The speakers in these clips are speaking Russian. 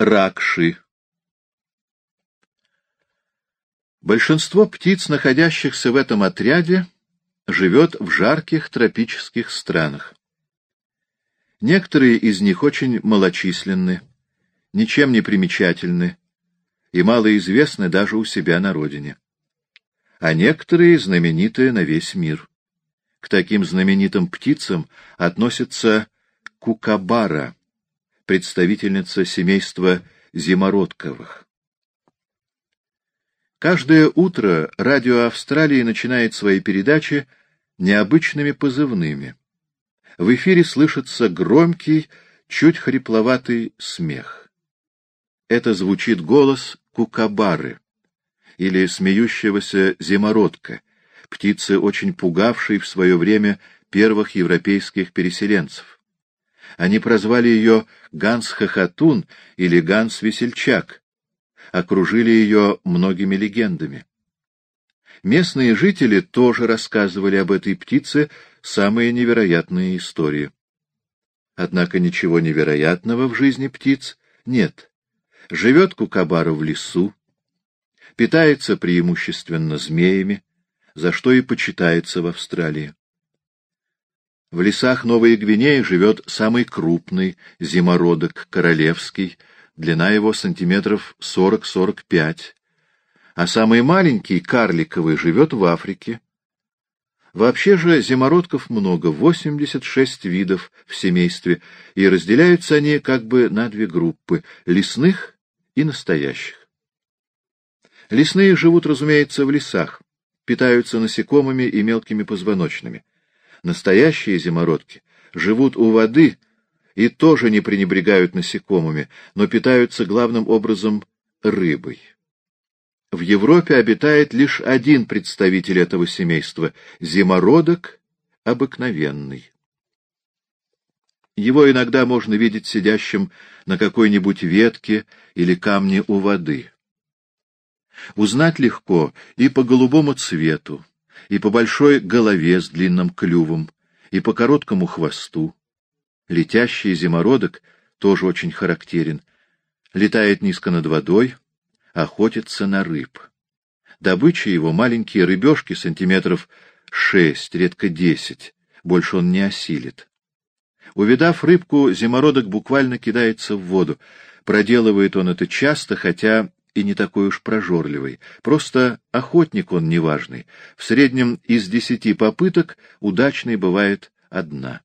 Ракши Большинство птиц, находящихся в этом отряде, живет в жарких тропических странах. Некоторые из них очень малочисленны, ничем не примечательны и малоизвестны даже у себя на родине. А некоторые знамениты на весь мир. К таким знаменитым птицам относится кукабара, представительница семейства зимородковых. Каждое утро радио Австралии начинает свои передачи необычными позывными. В эфире слышится громкий, чуть хрипловатый смех. Это звучит голос кукабары или смеющегося зимородка, птицы, очень пугавшей в свое время первых европейских переселенцев. Они прозвали ее Ганс-Хохотун или Ганс-Весельчак, окружили ее многими легендами. Местные жители тоже рассказывали об этой птице самые невероятные истории. Однако ничего невероятного в жизни птиц нет. Живет кукабару в лесу, питается преимущественно змеями, за что и почитается в Австралии. В лесах Новой Гвинеи живет самый крупный зимородок королевский, длина его сантиметров 40-45, а самый маленький, карликовый, живет в Африке. Вообще же зимородков много, 86 видов в семействе, и разделяются они как бы на две группы — лесных и настоящих. Лесные живут, разумеется, в лесах, питаются насекомыми и мелкими позвоночными. Настоящие зимородки живут у воды и тоже не пренебрегают насекомыми, но питаются главным образом рыбой. В Европе обитает лишь один представитель этого семейства — зимородок обыкновенный. Его иногда можно видеть сидящим на какой-нибудь ветке или камне у воды. Узнать легко и по голубому цвету, и по большой голове с длинным клювом, и по короткому хвосту. Летящий зимородок тоже очень характерен. Летает низко над водой, охотится на рыб. Добыча его — маленькие рыбешки сантиметров шесть, редко десять, больше он не осилит. Увидав рыбку, зимородок буквально кидается в воду. Проделывает он это часто, хотя и не такой уж прожорливый. Просто охотник он неважный. В среднем из десяти попыток удачной бывает одна.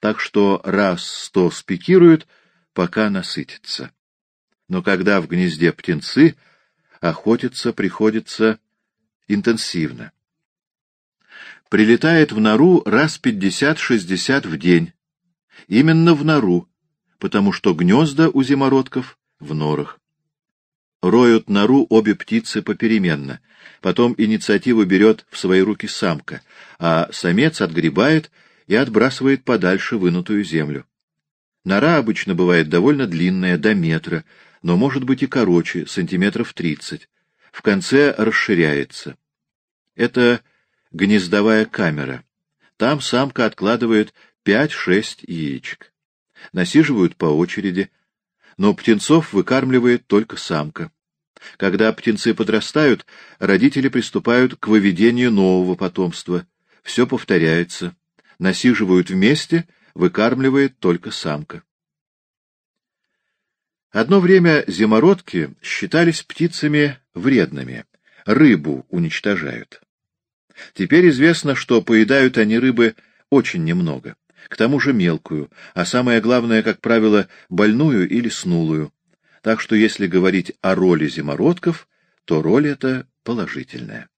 Так что раз сто спикирует, пока насытится. Но когда в гнезде птенцы, охотиться приходится интенсивно. Прилетает в нору раз пятьдесят-шестьдесят в день. Именно в нору, потому что гнезда у зимородков в норах. Роют нору обе птицы попеременно. Потом инициативу берет в свои руки самка, а самец отгребает и отбрасывает подальше вынутую землю. Нора обычно бывает довольно длинная, до метра, но может быть и короче, сантиметров тридцать. В конце расширяется. Это гнездовая камера. Там самка откладывает пять-шесть яичек. Насиживают по очереди, но птенцов выкармливает только самка. Когда птенцы подрастают, родители приступают к выведению нового потомства. Все повторяется. Насиживают вместе, выкармливает только самка. Одно время зимородки считались птицами вредными, рыбу уничтожают. Теперь известно, что поедают они рыбы очень немного к тому же мелкую, а самое главное, как правило, больную или снулую. Так что если говорить о роли зимородков, то роль эта положительная.